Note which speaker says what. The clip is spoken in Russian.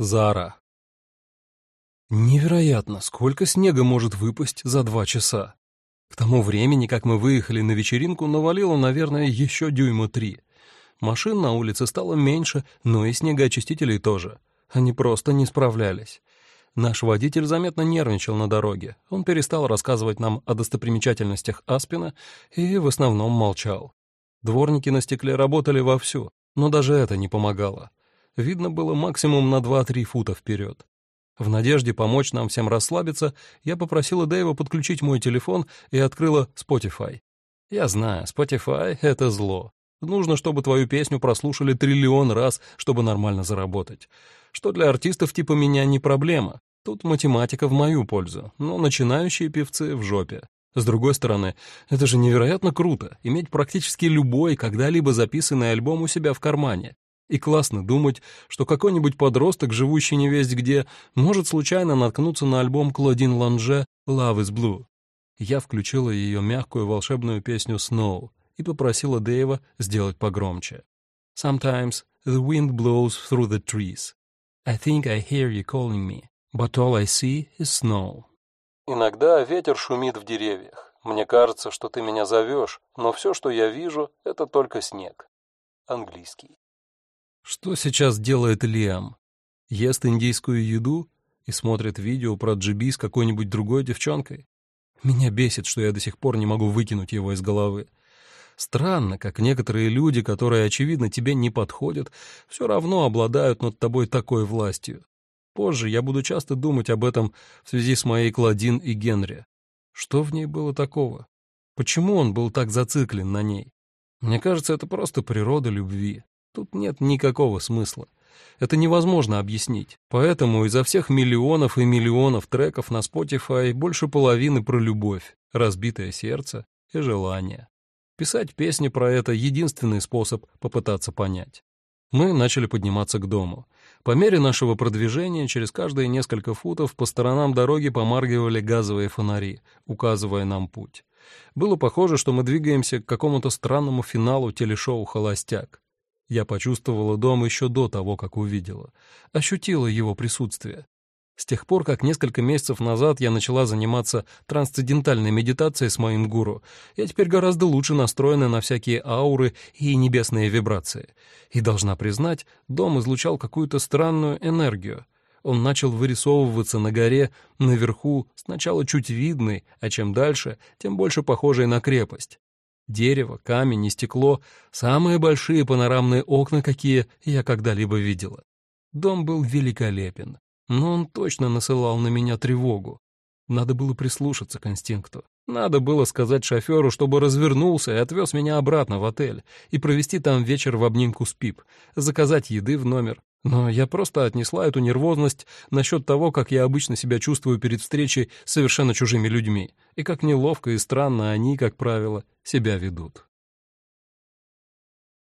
Speaker 1: Зара. Невероятно, сколько снега может выпасть за два часа. К тому времени, как мы выехали на вечеринку, навалило, наверное, еще дюйма три. Машин на улице стало меньше, но и снегоочистителей тоже. Они просто не справлялись. Наш водитель заметно нервничал на дороге. Он перестал рассказывать нам о достопримечательностях Аспина и в основном молчал. Дворники на стекле работали вовсю, но даже это не помогало. Видно было максимум на 2-3 фута вперед. В надежде помочь нам всем расслабиться, я попросила Дэйва подключить мой телефон и открыла Spotify. Я знаю, Spotify — это зло. Нужно, чтобы твою песню прослушали триллион раз, чтобы нормально заработать. Что для артистов типа меня не проблема. Тут математика в мою пользу, но начинающие певцы в жопе. С другой стороны, это же невероятно круто — иметь практически любой когда-либо записанный альбом у себя в кармане. И классно думать, что какой-нибудь подросток, живущий не весть где, может случайно наткнуться на альбом Клодин Ланже «Love is Blue». Я включила ее мягкую волшебную песню «Snow» и попросила Дэйва сделать погромче. «Sometimes the wind blows through the trees. I think I hear you calling me, but all I see is snow». Иногда ветер шумит в деревьях. Мне кажется, что ты меня зовешь, но все, что я вижу, это только снег. Английский. Что сейчас делает Лиам? Ест индийскую еду и смотрит видео про Джиби с какой-нибудь другой девчонкой? Меня бесит, что я до сих пор не могу выкинуть его из головы. Странно, как некоторые люди, которые, очевидно, тебе не подходят, все равно обладают над тобой такой властью. Позже я буду часто думать об этом в связи с моей Кладин и Генри. Что в ней было такого? Почему он был так зациклен на ней? Мне кажется, это просто природа любви. Тут нет никакого смысла. Это невозможно объяснить. Поэтому изо всех миллионов и миллионов треков на Spotify больше половины про любовь, разбитое сердце и желание. Писать песни про это — единственный способ попытаться понять. Мы начали подниматься к дому. По мере нашего продвижения через каждые несколько футов по сторонам дороги помаргивали газовые фонари, указывая нам путь. Было похоже, что мы двигаемся к какому-то странному финалу телешоу «Холостяк». Я почувствовала дом еще до того, как увидела. Ощутила его присутствие. С тех пор, как несколько месяцев назад я начала заниматься трансцендентальной медитацией с моим гуру, я теперь гораздо лучше настроена на всякие ауры и небесные вибрации. И, должна признать, дом излучал какую-то странную энергию. Он начал вырисовываться на горе, наверху, сначала чуть видный, а чем дальше, тем больше похожий на крепость. Дерево, камень и стекло — самые большие панорамные окна, какие я когда-либо видела. Дом был великолепен, но он точно насылал на меня тревогу. Надо было прислушаться к инстинкту. Надо было сказать шоферу, чтобы развернулся и отвез меня обратно в отель и провести там вечер в обнимку с Пип, заказать еды в номер. Но я просто отнесла эту нервозность насчет того, как я обычно себя чувствую перед встречей с совершенно чужими людьми, и как неловко и странно они, как правило, себя ведут.